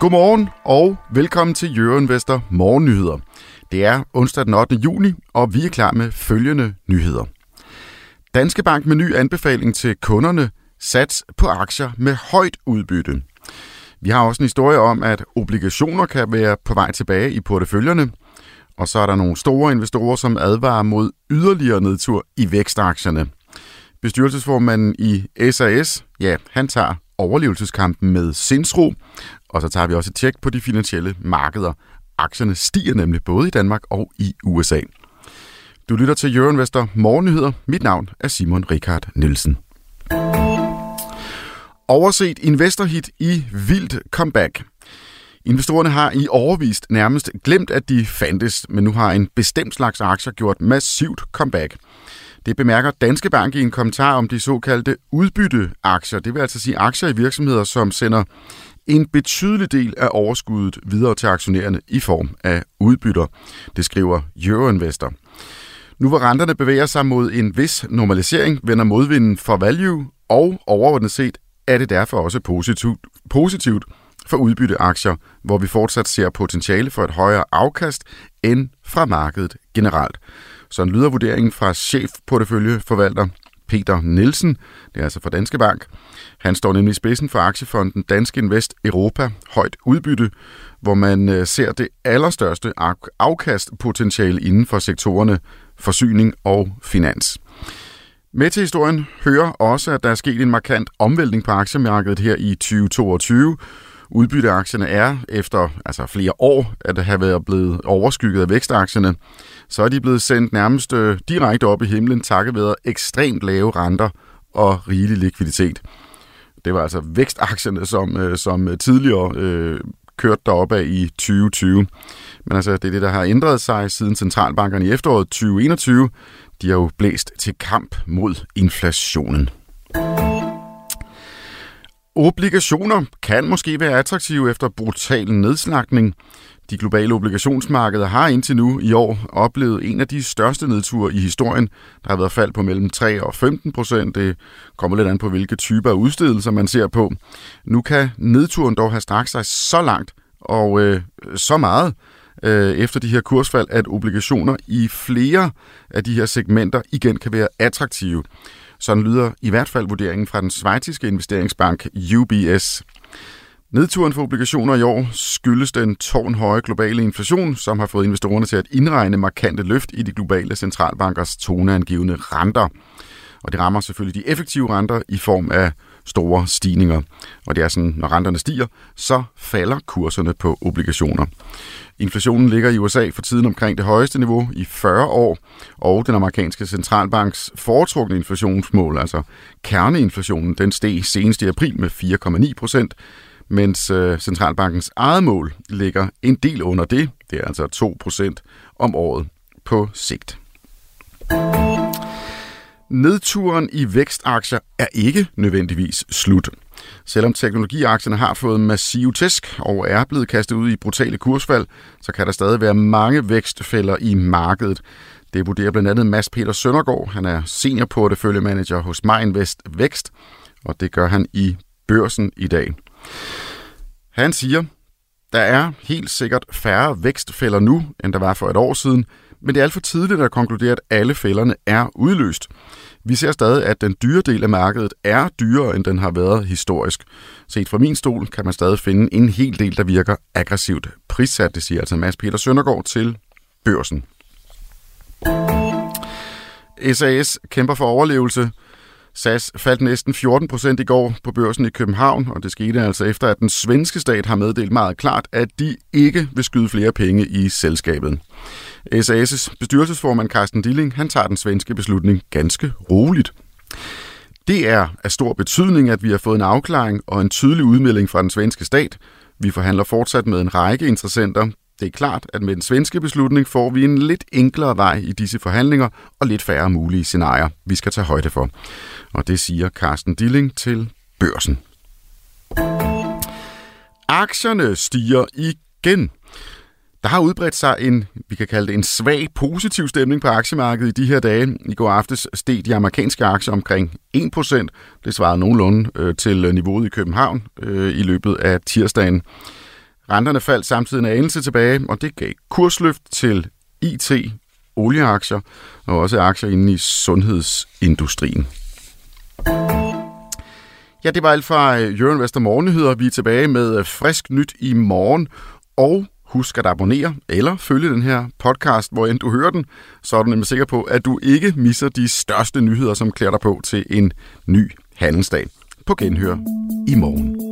Godmorgen og velkommen til Jørgen Vester Morgennyheder. Det er onsdag den 8. juni, og vi er klar med følgende nyheder. Danske Bank med ny anbefaling til kunderne sats på aktier med højt udbytte. Vi har også en historie om, at obligationer kan være på vej tilbage i porteføljerne. Og så er der nogle store investorer, som advarer mod yderligere nedtur i vækstaktierne. Bestyrelsesformanden i SAS, ja, han tager overlevelseskampen med sindsro, og så tager vi også et tjek på de finansielle markeder. Aktierne stiger nemlig både i Danmark og i USA. Du lytter til Jørgen Vester Morgennyheder. Mit navn er Simon Richard Nielsen. Overset investorhit i vildt comeback. Investorerne har i overvist nærmest glemt, at de fandtes, men nu har en bestemt slags aktier gjort massivt comeback. Det bemærker Danske Bank i en kommentar om de såkaldte udbytteaktier. Det vil altså sige aktier i virksomheder, som sender en betydelig del af overskuddet videre til aktionærerne i form af udbytter. Det skriver Euroinvestor. Nu hvor renterne bevæger sig mod en vis normalisering, vender modvinden for value, og overordnet set er det derfor også positivt, positivt for udbytteaktier, hvor vi fortsat ser potentiale for et højere afkast end fra markedet generelt. Sådan lyder vurderingen fra chefporteføljeforvalter Peter Nielsen, det er altså fra Danske Bank. Han står nemlig i spidsen for aktiefonden Danske Invest Europa Højt Udbytte, hvor man øh, ser det allerstørste afkastpotentiale inden for sektorerne forsyning og finans. Med til historien hører også, at der er sket en markant omvæltning på aktiemarkedet her i 2022. Udbytteaktierne er, efter altså flere år at have været blevet overskygget af vækstaktierne, så er de blevet sendt nærmest øh, direkte op i himlen, takket være ekstremt lave renter og rigelig likviditet. Det var altså vækstaktierne, som, øh, som tidligere øh, kørte deroppe af i 2020. Men altså, det er det, der har ændret sig siden centralbankerne i efteråret 2021. De har jo blæst til kamp mod inflationen. Obligationer kan måske være attraktive efter brutal nedslagning. De globale obligationsmarkeder har indtil nu i år oplevet en af de største nedture i historien. Der har været fald på mellem 3 og 15 procent. Det kommer lidt an på, hvilke typer af udstedelser man ser på. Nu kan nedturen dog have strakt sig så langt og øh, så meget øh, efter de her kursfald, at obligationer i flere af de her segmenter igen kan være attraktive. Sådan lyder i hvert fald vurderingen fra den svejtiske investeringsbank UBS. Nedturen for obligationer i år skyldes den tårnhøje globale inflation, som har fået investorerne til at indregne markante løft i de globale centralbankers toneangivende renter. Og det rammer selvfølgelig de effektive renter i form af store stigninger. Og det er sådan, når renterne stiger, så falder kurserne på obligationer. Inflationen ligger i USA for tiden omkring det højeste niveau i 40 år, og den amerikanske centralbanks foretrukne inflationsmål, altså kerneinflationen, den steg senest i april med 4,9 procent, mens øh, centralbankens eget mål ligger en del under det. Det er altså 2 procent om året på sigt. Nedturen i vækstaktier er ikke nødvendigvis slut. Selvom teknologiaktierne har fået massiv tæsk og er blevet kastet ud i brutale kursfald, så kan der stadig være mange vækstfælder i markedet. Det vurderer blandt andet Mads Peter Søndergaard. Han er seniorporteføljemanager hos Mindvest Vækst, og det gør han i børsen i dag. Han siger, der er helt sikkert færre vækstfælder nu, end der var for et år siden, men det er alt for tidligt at konkludere, at alle fælderne er udløst. Vi ser stadig, at den dyre del af markedet er dyrere, end den har været historisk. Set fra min stol kan man stadig finde en hel del, der virker aggressivt prissat, det siger altså Mads Peter Søndergaard til børsen. SAS kæmper for overlevelse. SAS faldt næsten 14 procent i går på børsen i København, og det skete altså efter, at den svenske stat har meddelt meget klart, at de ikke vil skyde flere penge i selskabet. SAS' bestyrelsesformand Carsten Dilling, han tager den svenske beslutning ganske roligt. Det er af stor betydning, at vi har fået en afklaring og en tydelig udmelding fra den svenske stat. Vi forhandler fortsat med en række interessenter. Det er klart, at med den svenske beslutning får vi en lidt enklere vej i disse forhandlinger og lidt færre mulige scenarier, vi skal tage højde for. Og det siger Carsten Dilling til børsen. Aktierne stiger igen. Der har udbredt sig en, vi kan kalde det en svag positiv stemning på aktiemarkedet i de her dage. I går aftes steg de amerikanske aktier omkring 1%. Det svarede nogenlunde øh, til niveauet i København øh, i løbet af tirsdagen. Renterne faldt samtidig en anelse tilbage, og det gav kursløft til IT, olieaktier og også aktier inde i sundhedsindustrien. Ja, det var alt fra øh, Jørgen Vester Morgennyheder. Vi er tilbage med øh, frisk nyt i morgen. Og husk at abonnere eller følge den her podcast, hvor end du hører den, så er du nemlig sikker på, at du ikke misser de største nyheder, som klæder dig på til en ny handelsdag. På genhør i morgen.